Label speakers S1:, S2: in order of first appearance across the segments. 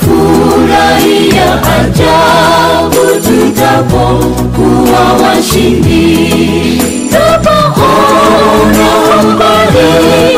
S1: 忽然一样喊叫不住的风，呼唤心底的保护，拥抱你。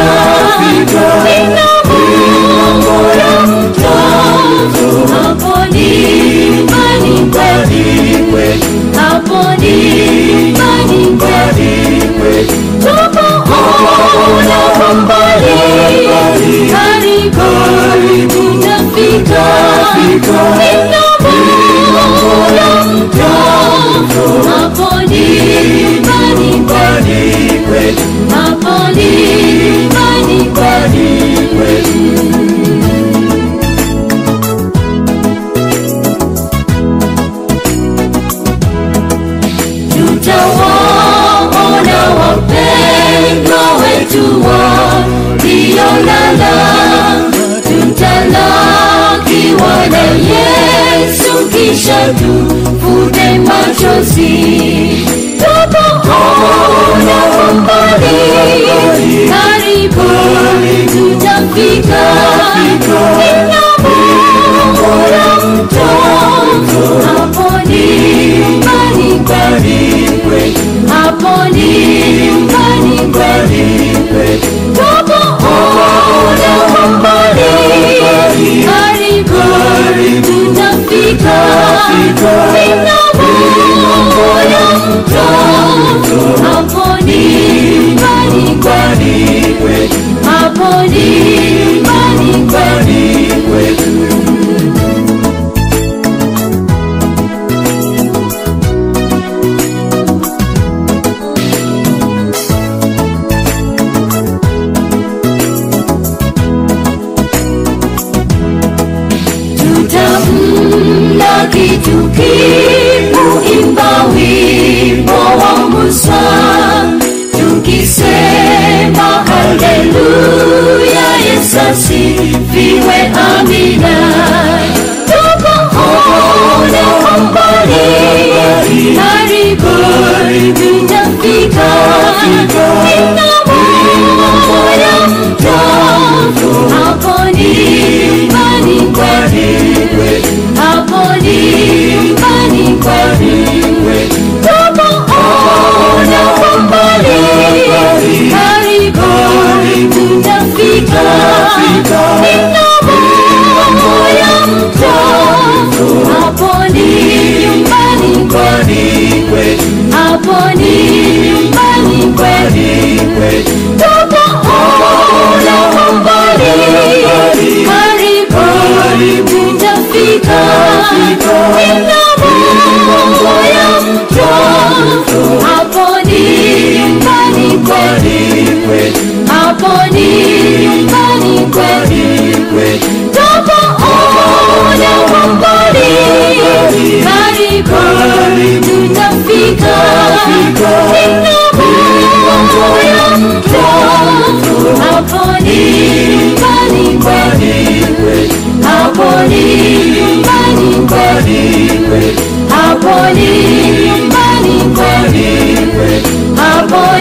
S1: Africa. nyumbani kwetu. Tutawaona wapendwa wetu waliolala, Yesu, kisha tufute machozi, to jump because keep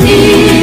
S1: see.